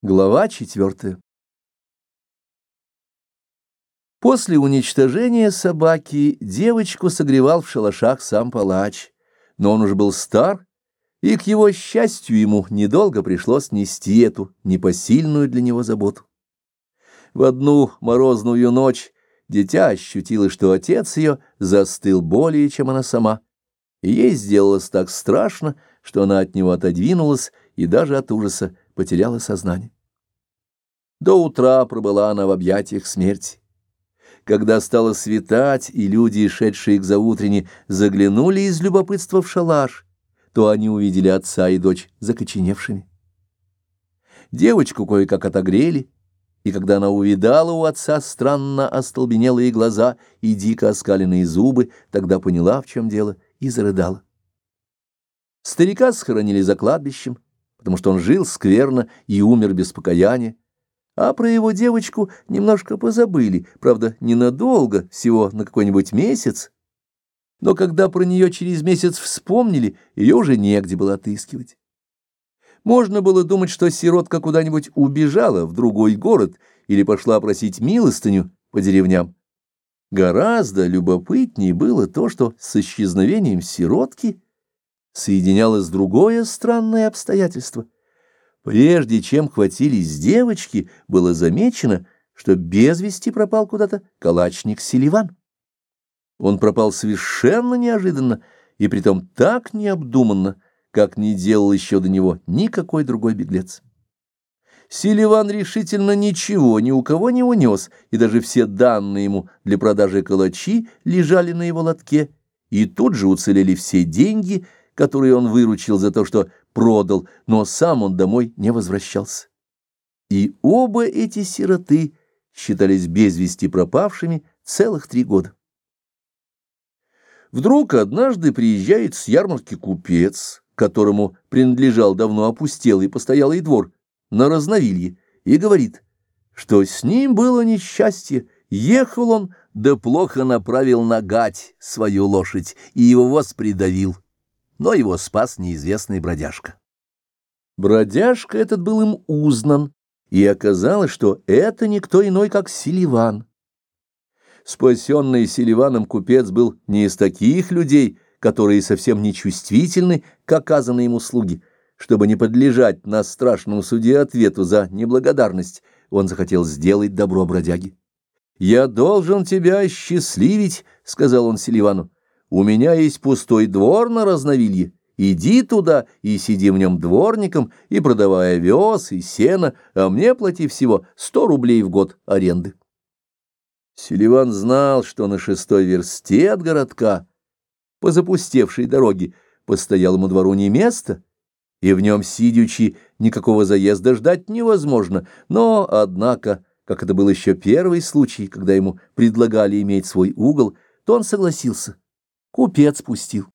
Глава четвертая. После уничтожения собаки девочку согревал в шалашах сам палач, но он уже был стар, и к его счастью ему недолго пришлось нести эту непосильную для него заботу. В одну морозную ночь дитя ощутило, что отец ее застыл более, чем она сама, и ей сделалось так страшно, что она от него отодвинулась и даже от ужаса потеряла сознание. До утра пробыла она в объятиях смерти. Когда стало светать, и люди, шедшие к заутренне, заглянули из любопытства в шалаш, то они увидели отца и дочь закоченевшими. Девочку кое-как отогрели, и когда она увидала у отца странно остолбенелые глаза и дико оскаленные зубы, тогда поняла, в чем дело, и зарыдала. Старика схоронили за кладбищем, потому что он жил скверно и умер без покаяния, а про его девочку немножко позабыли, правда, ненадолго, всего на какой-нибудь месяц. Но когда про нее через месяц вспомнили, ее уже негде было отыскивать. Можно было думать, что сиротка куда-нибудь убежала в другой город или пошла просить милостыню по деревням. Гораздо любопытнее было то, что с исчезновением сиротки соединялось другое странное обстоятельство. Прежде чем хватились девочки, было замечено, что без вести пропал куда-то калачник Селиван. Он пропал совершенно неожиданно и притом так необдуманно, как не делал еще до него никакой другой беглец. Селиван решительно ничего ни у кого не унес, и даже все данные ему для продажи калачи лежали на его лотке, и тут же уцелели все деньги, которые он выручил за то, что продал, но сам он домой не возвращался. И оба эти сироты считались без вести пропавшими целых три года. Вдруг однажды приезжает с ярмарки купец, которому принадлежал давно опустелый постоялый двор, на разновилье, и говорит, что с ним было несчастье, ехал он, да плохо направил на гать свою лошадь, и его воз придавил но его спас неизвестный бродяжка. Бродяжка этот был им узнан, и оказалось, что это никто иной, как Селиван. Спасенный Селиваном купец был не из таких людей, которые совсем не чувствительны к оказанной им услуге. Чтобы не подлежать на страшном суде ответу за неблагодарность, он захотел сделать добро бродяге. «Я должен тебя счастливить», — сказал он Селивану. У меня есть пустой двор на разновилье. Иди туда и сиди в нем дворником, и продавая овес и сено, а мне плати всего сто рублей в год аренды. Селиван знал, что на шестой версте от городка, по запустевшей дороге, постоялому двору не место, и в нем, сидячи, никакого заезда ждать невозможно, но, однако, как это был еще первый случай, когда ему предлагали иметь свой угол, то он согласился. Купец пустил.